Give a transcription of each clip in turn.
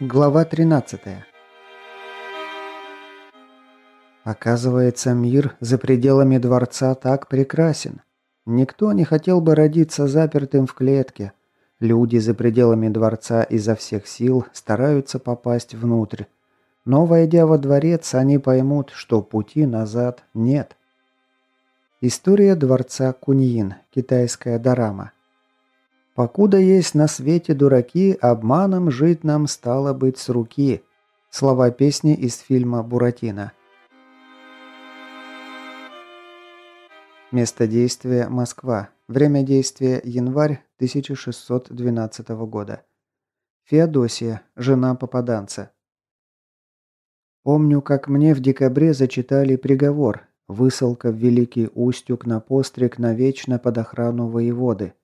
Глава 13. Оказывается, мир за пределами дворца так прекрасен. Никто не хотел бы родиться запертым в клетке. Люди за пределами дворца изо всех сил стараются попасть внутрь. Но, войдя во дворец, они поймут, что пути назад нет. История дворца Куньин. Китайская дорама. Покуда есть на свете дураки, обманом жить нам стало быть с руки. Слова песни из фильма «Буратино». Место действия – Москва. Время действия – январь 1612 года. Феодосия, жена попаданца. Помню, как мне в декабре зачитали приговор. Высылка в Великий Устюг на постриг навечно под охрану воеводы.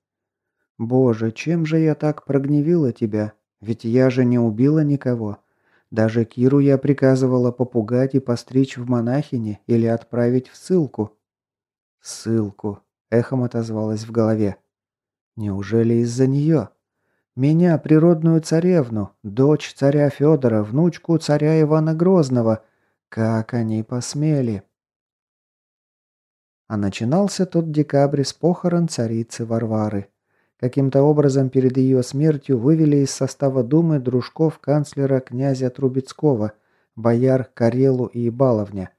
«Боже, чем же я так прогневила тебя? Ведь я же не убила никого. Даже Киру я приказывала попугать и постричь в монахине или отправить в ссылку». «Ссылку», — эхом отозвалась в голове. «Неужели из-за нее?» «Меня, природную царевну, дочь царя Федора, внучку царя Ивана Грозного. Как они посмели!» А начинался тот декабрь с похорон царицы Варвары. Каким-то образом перед ее смертью вывели из состава Думы дружков канцлера князя Трубецкого, бояр Карелу и Баловня,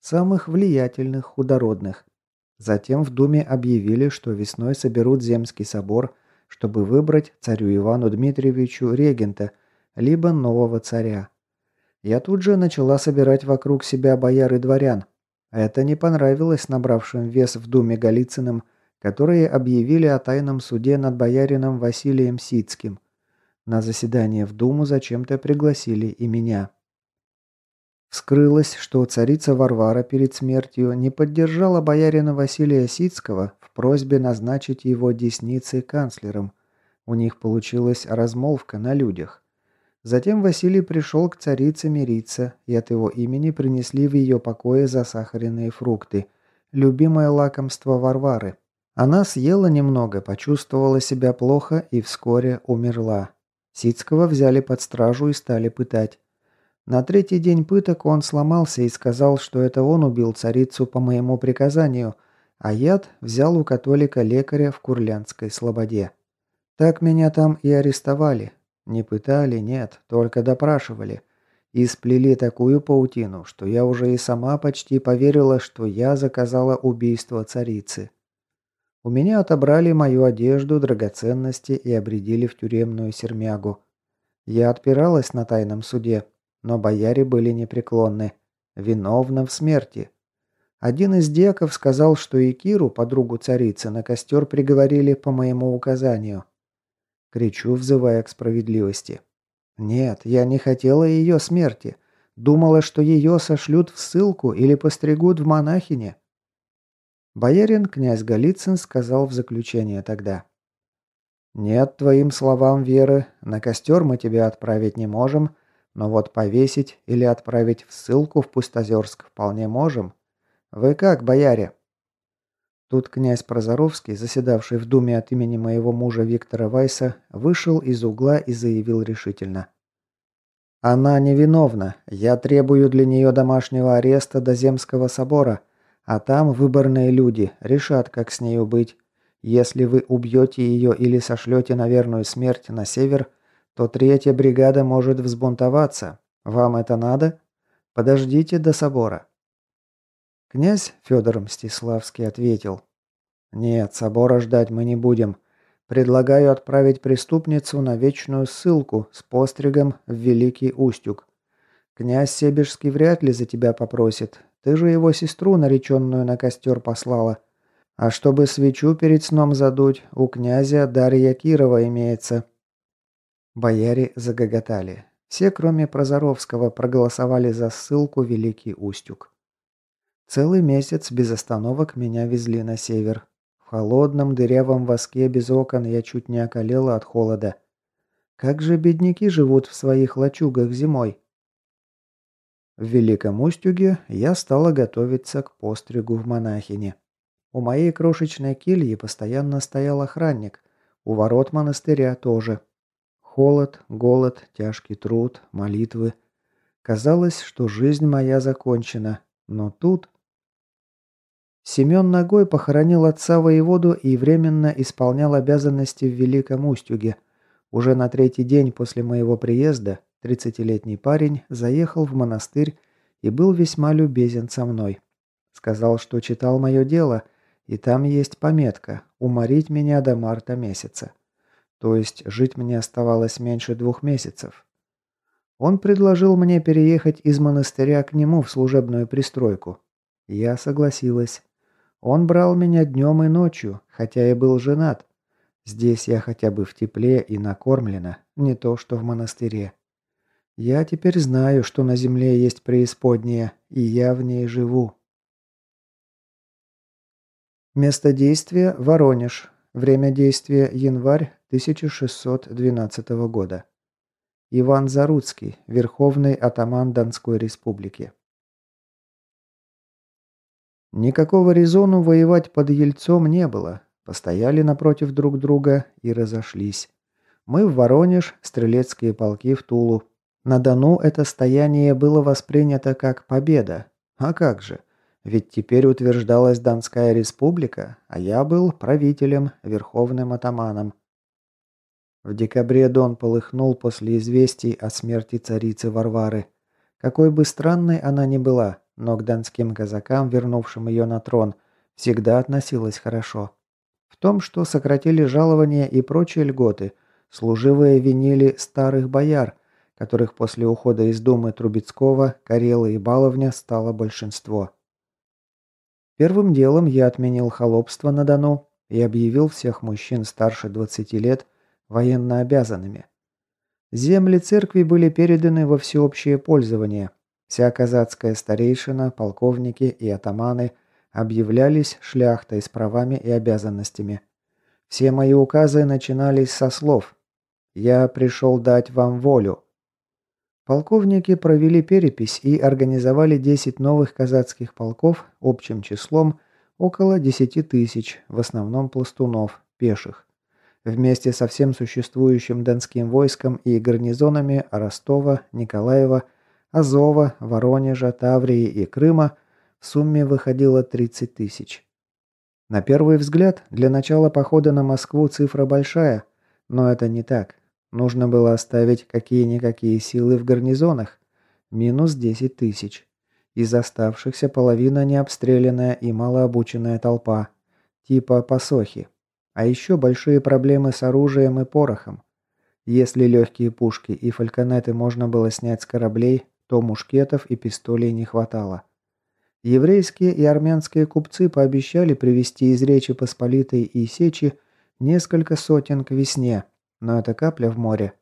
самых влиятельных худородных. Затем в Думе объявили, что весной соберут Земский собор, чтобы выбрать царю Ивану Дмитриевичу регента, либо нового царя. Я тут же начала собирать вокруг себя бояр и дворян. Это не понравилось набравшим вес в Думе Голицыным – которые объявили о тайном суде над боярином Василием Сицким. На заседание в Думу зачем-то пригласили и меня. Вскрылось, что царица Варвара перед смертью не поддержала боярина Василия Сицкого в просьбе назначить его десницей канцлером. У них получилась размолвка на людях. Затем Василий пришел к царице мириться, и от его имени принесли в ее покое засахаренные фрукты, любимое лакомство Варвары, она съела немного, почувствовала себя плохо и вскоре умерла. Сицкого взяли под стражу и стали пытать. На третий день пыток он сломался и сказал, что это он убил царицу по моему приказанию, а яд взял у католика-лекаря в Курлянской слободе. Так меня там и арестовали. Не пытали, нет, только допрашивали. И сплели такую паутину, что я уже и сама почти поверила, что я заказала убийство царицы. У меня отобрали мою одежду, драгоценности и обредили в тюремную сермягу. Я отпиралась на тайном суде, но бояре были непреклонны. Виновна в смерти. Один из деков сказал, что и Киру, подругу царицы, на костер приговорили по моему указанию. Кричу, взывая к справедливости. Нет, я не хотела ее смерти. Думала, что ее сошлют в ссылку или постригут в монахине. Боярин князь Голицын сказал в заключение тогда. «Нет твоим словам веры, на костер мы тебя отправить не можем, но вот повесить или отправить в ссылку в Пустозерск вполне можем. Вы как, бояре?» Тут князь Прозоровский, заседавший в думе от имени моего мужа Виктора Вайса, вышел из угла и заявил решительно. «Она невиновна. Я требую для нее домашнего ареста до Земского собора, а там выборные люди решат, как с нею быть. Если вы убьете ее или сошлете на верную смерть на север, то третья бригада может взбунтоваться. Вам это надо? Подождите до собора». Князь Федор Мстиславский ответил. «Нет, собора ждать мы не будем. Предлагаю отправить преступницу на вечную ссылку с постригом в Великий Устюг. Князь Себежский вряд ли за тебя попросит, ты же его сестру, нареченную на костер, послала. А чтобы свечу перед сном задуть, у князя Дарья Кирова имеется». Бояре загоготали. Все, кроме Прозоровского, проголосовали за ссылку Великий Устюг. Целый месяц без остановок меня везли на север. В холодном дырявом воске без окон я чуть не околела от холода. Как же бедняки живут в своих лачугах зимой? В Великом Устюге я стала готовиться к постригу в монахине. У моей крошечной кельи постоянно стоял охранник, у ворот монастыря тоже. Холод, голод, тяжкий труд, молитвы. Казалось, что жизнь моя закончена, но тут... Семен Ногой похоронил отца воеводу и временно исполнял обязанности в Великом Устюге. Уже на третий день после моего приезда 30-летний парень заехал в монастырь и был весьма любезен со мной. Сказал, что читал мое дело, и там есть пометка «Уморить меня до марта месяца». То есть жить мне оставалось меньше двух месяцев. Он предложил мне переехать из монастыря к нему в служебную пристройку. Я согласилась. Он брал меня днем и ночью, хотя и был женат. Здесь я хотя бы в тепле и накормлена, не то что в монастыре. Я теперь знаю, что на земле есть преисподняя, и я в ней живу. Место действия – Воронеж. Время действия – январь 1612 года. Иван Заруцкий, Верховный атаман Донской республики. Никакого резону воевать под Ельцом не было. Постояли напротив друг друга и разошлись. Мы в Воронеж, стрелецкие полки в Тулу. На Дону это стояние было воспринято как победа. А как же? Ведь теперь утверждалась Донская республика, а я был правителем, верховным атаманом. В декабре Дон полыхнул после известий о смерти царицы Варвары. Какой бы странной она ни была, но к донским казакам, вернувшим ее на трон, всегда относилась хорошо. В том, что сократили жалования и прочие льготы, служивые винили старых бояр, которых после ухода из Думы Трубецкого, Карелы и Баловня стало большинство. Первым делом я отменил холопство на Дону и объявил всех мужчин старше 20 лет военно обязанными. Земли церкви были переданы во всеобщее пользование. Вся казацкая старейшина, полковники и атаманы объявлялись шляхтой с правами и обязанностями. Все мои указы начинались со слов «Я пришел дать вам волю». Полковники провели перепись и организовали 10 новых казацких полков общим числом около 10 тысяч, в основном пластунов, пеших. Вместе со всем существующим донским войском и гарнизонами Ростова, Николаева, Азова, Воронежа, Таврии и Крыма в сумме выходило 30 тысяч. На первый взгляд, для начала похода на Москву цифра большая, но это не так. Нужно было оставить какие-никакие силы в гарнизонах. Минус 10 тысяч. Из оставшихся половина необстрелянная и малообученная толпа. Типа посохи. А еще большие проблемы с оружием и порохом. Если легкие пушки и фальконеты можно было снять с кораблей, то мушкетов и пистолей не хватало. Еврейские и армянские купцы пообещали привезти из Речи Посполитой и Сечи несколько сотен к весне, но это капля в море.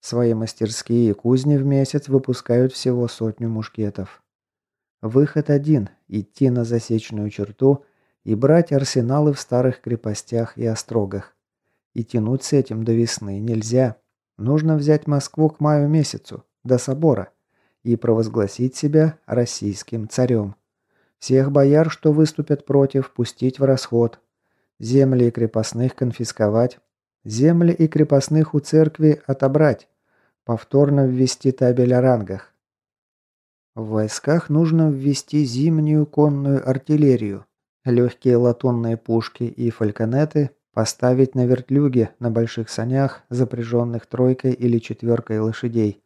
Свои мастерские и кузни в месяц выпускают всего сотню мушкетов. Выход один – идти на засечную черту и брать арсеналы в старых крепостях и острогах. И тянуть с этим до весны нельзя. Нужно взять Москву к маю месяцу, до собора, и провозгласить себя российским царем. Всех бояр, что выступят против, пустить в расход. Земли крепостных конфисковать. Земли и крепостных у церкви отобрать. Повторно ввести табель о рангах. В войсках нужно ввести зимнюю конную артиллерию, Легкие латунные пушки и фальконеты поставить на вертлюге на больших санях, запряженных тройкой или четверкой лошадей.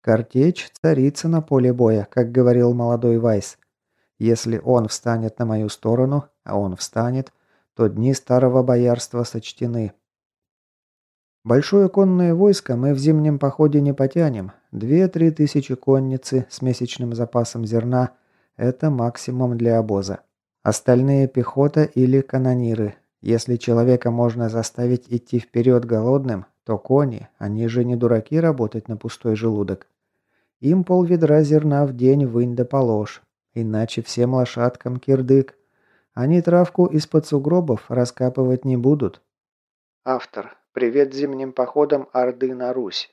Картечь царица на поле боя, как говорил молодой Вайс. Если он встанет на мою сторону, а он встанет, то дни старого боярства сочтены. Большое конное войско мы в зимнем походе не потянем. Две-три тысячи конницы с месячным запасом зерна – это максимум для обоза. Остальные пехота или канониры. Если человека можно заставить идти вперед голодным, то кони, они же не дураки работать на пустой желудок. Им полведра зерна в день вынь да положь, иначе всем лошадкам кирдык. Они травку из-под сугробов раскапывать не будут. Автор. Привет зимним походам Орды на Русь.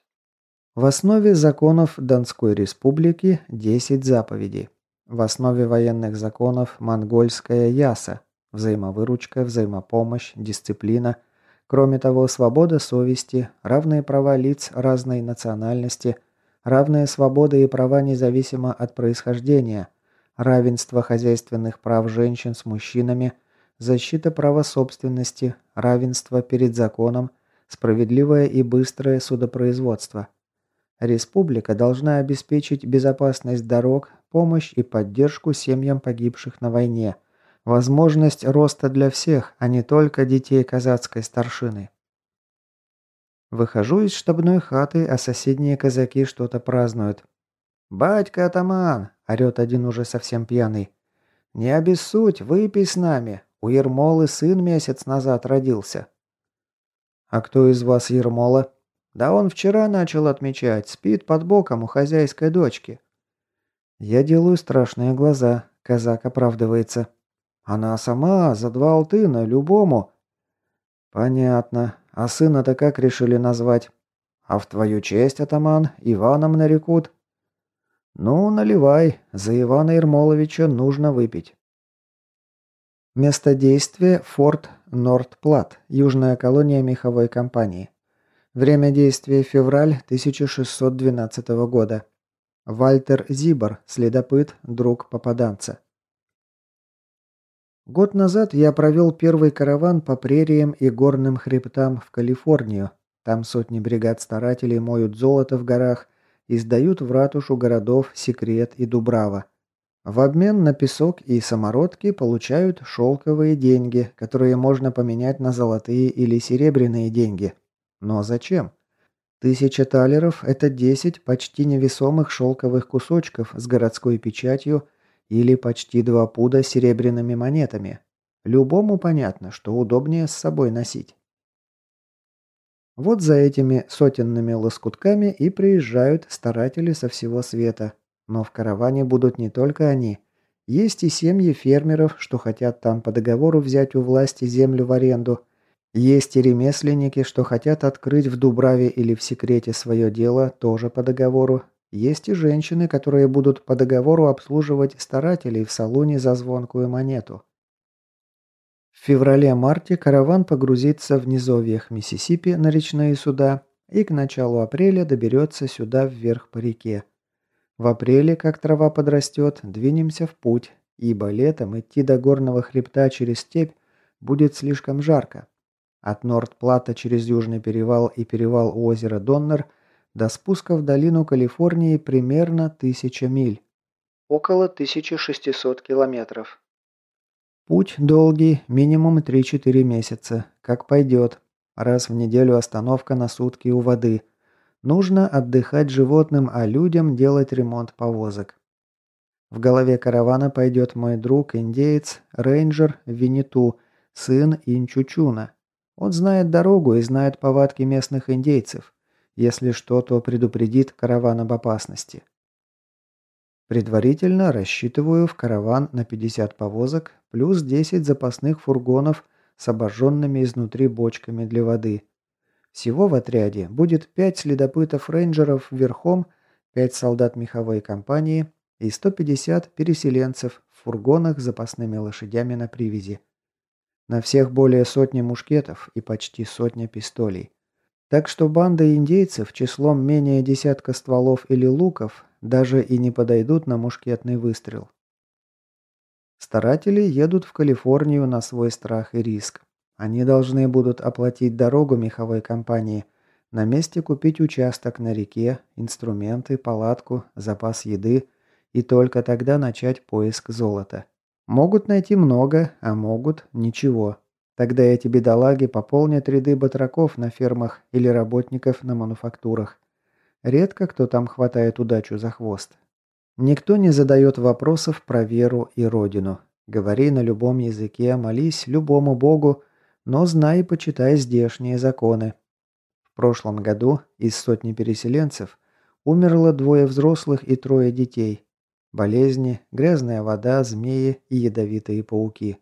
В основе законов Донской республики 10 заповедей. В основе военных законов монгольская яса, взаимовыручка, взаимопомощь, дисциплина, Кроме того, свобода совести, равные права лиц разной национальности, равные свободы и права независимо от происхождения, равенство хозяйственных прав женщин с мужчинами, защита права собственности, равенство перед законом, справедливое и быстрое судопроизводство. Республика должна обеспечить безопасность дорог, помощь и поддержку семьям погибших на войне – Возможность роста для всех, а не только детей казацкой старшины. Выхожу из штабной хаты, а соседние казаки что-то празднуют. «Батька атаман!» – орёт один уже совсем пьяный. «Не обессудь, выпей с нами. У Ермолы сын месяц назад родился». «А кто из вас Ермола?» «Да он вчера начал отмечать. Спит под боком у хозяйской дочки». Я делаю страшные глаза. Казак оправдывается. Она сама за два алтына любому. Понятно. А сына-то как решили назвать? А в твою честь, атаман, Иваном нарекут? Ну, наливай. За Ивана Ермоловича нужно выпить. Место действия – форт Нордплат, южная колония меховой компании. Время действия – февраль 1612 года. Вальтер Зибор, следопыт, друг попаданца. Год назад я провел первый караван по прериям и горным хребтам в Калифорнию. Там сотни бригад старателей моют золото в горах и сдают в ратушу городов Секрет и Дубрава. В обмен на песок и самородки получают шелковые деньги, которые можно поменять на золотые или серебряные деньги. Но зачем? Тысяча талеров – это 10 почти невесомых шелковых кусочков с городской печатью – или почти два пуда серебряными монетами. Любому понятно, что удобнее с собой носить. Вот за этими сотенными лоскутками и приезжают старатели со всего света. Но в караване будут не только они. Есть и семьи фермеров, что хотят там по договору взять у власти землю в аренду. Есть и ремесленники, что хотят открыть в Дубраве или в секрете свое дело, тоже по договору, есть и женщины, которые будут по договору обслуживать старателей в салоне за звонкую монету. В феврале-марте караван погрузится в низовьях Миссисипи на речные суда и к началу апреля доберется сюда вверх по реке. В апреле, как трава подрастет, двинемся в путь, ибо летом идти до горного хребта через степь будет слишком жарко. От Норд-Плата через Южный перевал и перевал у озера Доннер – до спуска в долину Калифорнии примерно 1000 миль. Около 1600 километров. Путь долгий, минимум 3-4 месяца. Как пойдет. Раз в неделю остановка на сутки у воды. Нужно отдыхать животным, а людям делать ремонт повозок. В голове каравана пойдет мой друг, индеец, рейнджер Винету, сын Инчучуна. Он знает дорогу и знает повадки местных индейцев. Если что, то предупредит караван об опасности. Предварительно рассчитываю в караван на 50 повозок плюс 10 запасных фургонов с обожженными изнутри бочками для воды. Всего в отряде будет 5 следопытов-рейнджеров верхом, 5 солдат меховой компании и 150 переселенцев в фургонах с запасными лошадями на привязи. На всех более сотни мушкетов и почти сотня пистолей. Так что банда индейцев числом менее десятка стволов или луков даже и не подойдут на мушкетный выстрел. Старатели едут в Калифорнию на свой страх и риск. Они должны будут оплатить дорогу меховой компании, на месте купить участок на реке, инструменты, палатку, запас еды и только тогда начать поиск золота. Могут найти много, а могут ничего. Тогда эти бедолаги пополнят ряды батраков на фермах или работников на мануфактурах. Редко кто там хватает удачу за хвост. Никто не задает вопросов про веру и родину. Говори на любом языке, молись любому богу, но знай и почитай здешние законы. В прошлом году из сотни переселенцев умерло двое взрослых и трое детей. Болезни, грязная вода, змеи и ядовитые пауки.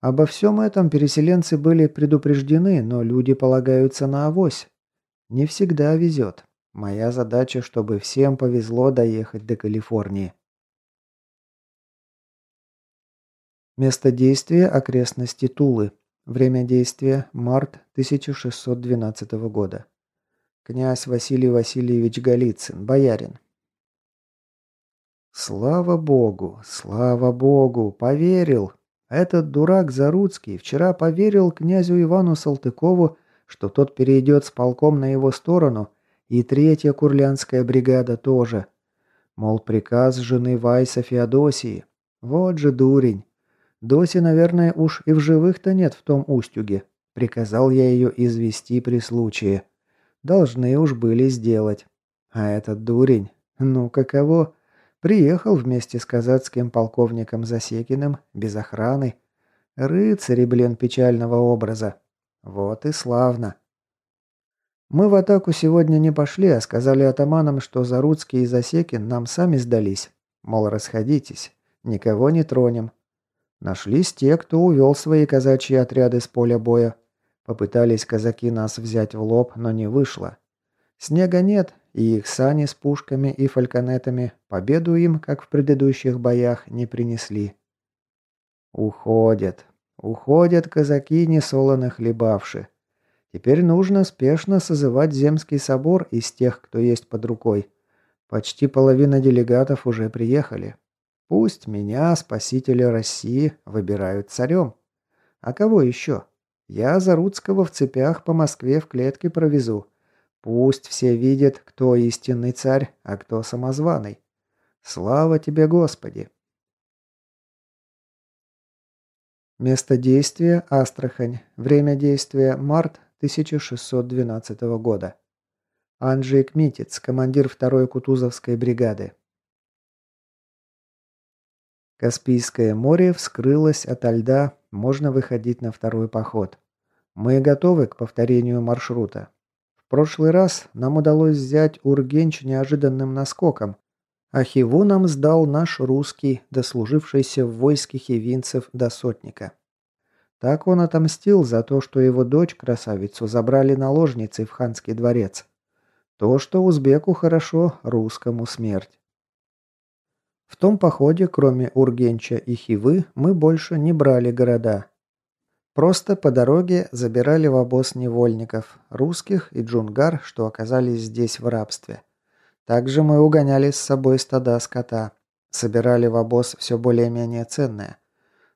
Обо всем этом переселенцы были предупреждены, но люди полагаются на авось. Не всегда везет. Моя задача, чтобы всем повезло доехать до Калифорнии. Место действия – окрестности Тулы. Время действия – март 1612 года. Князь Василий Васильевич Голицын, боярин. Слава богу, слава богу, поверил. Этот дурак Заруцкий вчера поверил князю Ивану Салтыкову, что тот перейдет с полком на его сторону, и третья курлянская бригада тоже. Мол, приказ жены Вайса Феодосии. Вот же дурень. Доси, наверное, уж и в живых-то нет в том устюге. Приказал я ее извести при случае. Должны уж были сделать. А этот дурень, ну каково? Приехал вместе с казацким полковником Засекиным, без охраны. Рыцари, блин, печального образа. Вот и славно. Мы в атаку сегодня не пошли, а сказали атаманам, что Заруцкий и Засекин нам сами сдались. Мол, расходитесь, никого не тронем. Нашлись те, кто увел свои казачьи отряды с поля боя. Попытались казаки нас взять в лоб, но не вышло. Снега нет, и их сани с пушками и фальконетами победу им, как в предыдущих боях, не принесли. Уходят. Уходят казаки, несолоно хлебавши. Теперь нужно спешно созывать земский собор из тех, кто есть под рукой. Почти половина делегатов уже приехали. Пусть меня, спасителя России, выбирают царем. А кого еще? Я Заруцкого в цепях по Москве в клетке провезу. Пусть все видят, кто истинный царь, а кто самозваный. Слава тебе, Господи! Место действия – Астрахань. Время действия – март 1612 года. Анджей Кмитец, командир 2-й Кутузовской бригады. Каспийское море вскрылось ото льда, можно выходить на второй поход. Мы готовы к повторению маршрута. В прошлый раз нам удалось взять Ургенч неожиданным наскоком, а Хиву нам сдал наш русский, дослужившийся в войске хивинцев до сотника. Так он отомстил за то, что его дочь, красавицу, забрали наложницей в ханский дворец. То, что узбеку хорошо, русскому смерть. В том походе, кроме Ургенча и Хивы, мы больше не брали города. Просто по дороге забирали в обоз невольников, русских и джунгар, что оказались здесь в рабстве. Также мы угоняли с собой стада скота, собирали в обоз все более-менее ценное.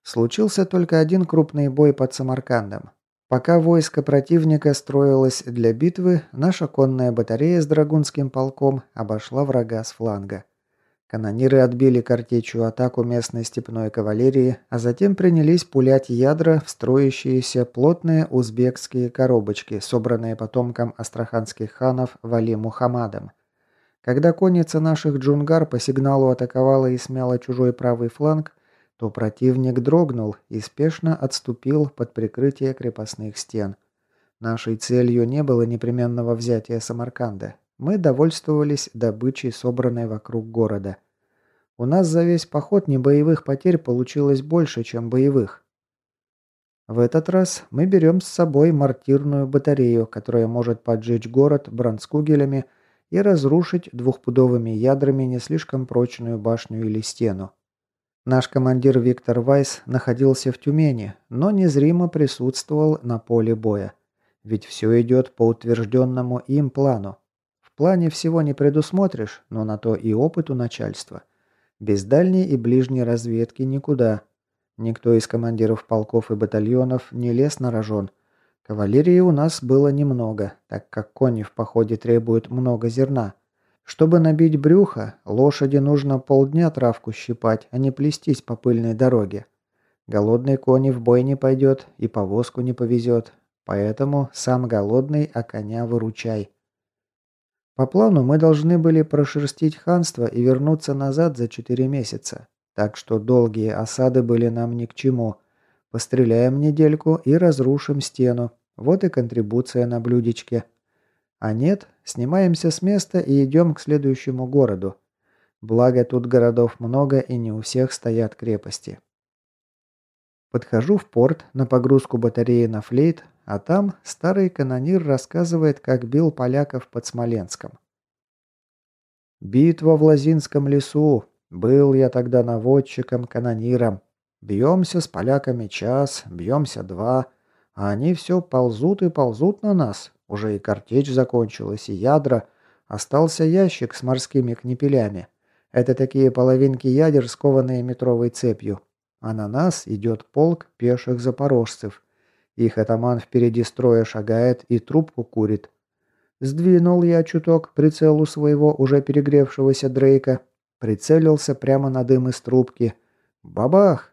Случился только один крупный бой под Самаркандом. Пока войско противника строилось для битвы, наша конная батарея с драгунским полком обошла врага с фланга. Канониры отбили картечью атаку местной степной кавалерии, а затем принялись пулять ядра в строящиеся плотные узбекские коробочки, собранные потомком астраханских ханов Вали Мухаммадом. Когда конница наших джунгар по сигналу атаковала и смяла чужой правый фланг, то противник дрогнул и спешно отступил под прикрытие крепостных стен. Нашей целью не было непременного взятия Самарканда. Мы довольствовались добычей, собранной вокруг города. У нас за весь поход небоевых потерь получилось больше, чем боевых. В этот раз мы берем с собой мортирную батарею, которая может поджечь город бронскугелями и разрушить двухпудовыми ядрами не слишком прочную башню или стену. Наш командир Виктор Вайс находился в Тюмени, но незримо присутствовал на поле боя. Ведь все идет по утвержденному им плану. В плане всего не предусмотришь, но на то и опыт у начальства – без дальней и ближней разведки никуда. Никто из командиров полков и батальонов не лез на рожон. Кавалерии у нас было немного, так как кони в походе требуют много зерна. Чтобы набить брюхо, лошади нужно полдня травку щипать, а не плестись по пыльной дороге. Голодный кони в бой не пойдет и повозку не повезет. Поэтому сам голодный, а коня выручай. По плану мы должны были прошерстить ханство и вернуться назад за четыре месяца. Так что долгие осады были нам ни к чему. Постреляем недельку и разрушим стену. Вот и контрибуция на блюдечке. А нет, снимаемся с места и идем к следующему городу. Благо тут городов много и не у всех стоят крепости. Подхожу в порт на погрузку батареи на флейт, а там старый канонир рассказывает, как бил поляков под Смоленском. «Битва в Лозинском лесу. Был я тогда наводчиком-канониром. Бьемся с поляками час, бьемся два. А они все ползут и ползут на нас. Уже и картечь закончилась, и ядра. Остался ящик с морскими кнепелями. Это такие половинки ядер, скованные метровой цепью. А на нас идет полк пеших запорожцев. Их атаман впереди строя шагает и трубку курит. Сдвинул я чуток прицелу своего уже перегревшегося Дрейка. Прицелился прямо на дым из трубки. Бабах!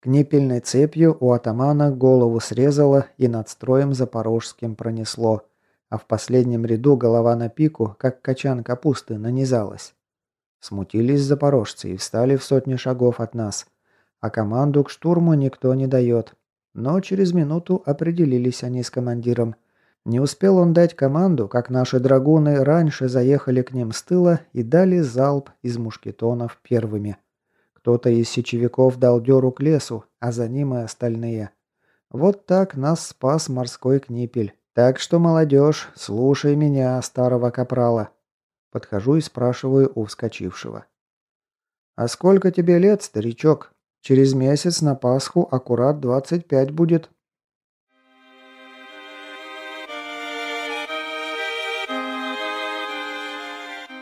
Книпельной цепью у атамана голову срезало и над строем запорожским пронесло. А в последнем ряду голова на пику, как качан капусты, нанизалась. Смутились запорожцы и встали в сотни шагов от нас. А команду к штурму никто не дает. Но через минуту определились они с командиром. Не успел он дать команду, как наши драгуны раньше заехали к ним с тыла и дали залп из мушкетонов первыми. Кто-то из сечевиков дал дёру к лесу, а за ним и остальные. Вот так нас спас морской книпель. Так что, молодежь, слушай меня, старого капрала. Подхожу и спрашиваю у вскочившего. «А сколько тебе лет, старичок?» Через месяц на Пасху аккурат 25 будет.